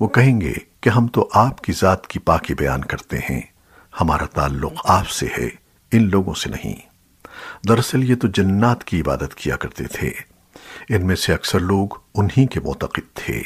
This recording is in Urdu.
وہ کہیں گے کہ ہم تو آپ کی ذات کی پاکی بیان کرتے ہیں، ہمارا تعلق آپ سے ہے، ان لوگوں سے نہیں۔ دراصل یہ تو جنات کی عبادت کیا کرتے تھے۔ ان میں سے اکثر لوگ انہی کے معتقد تھے۔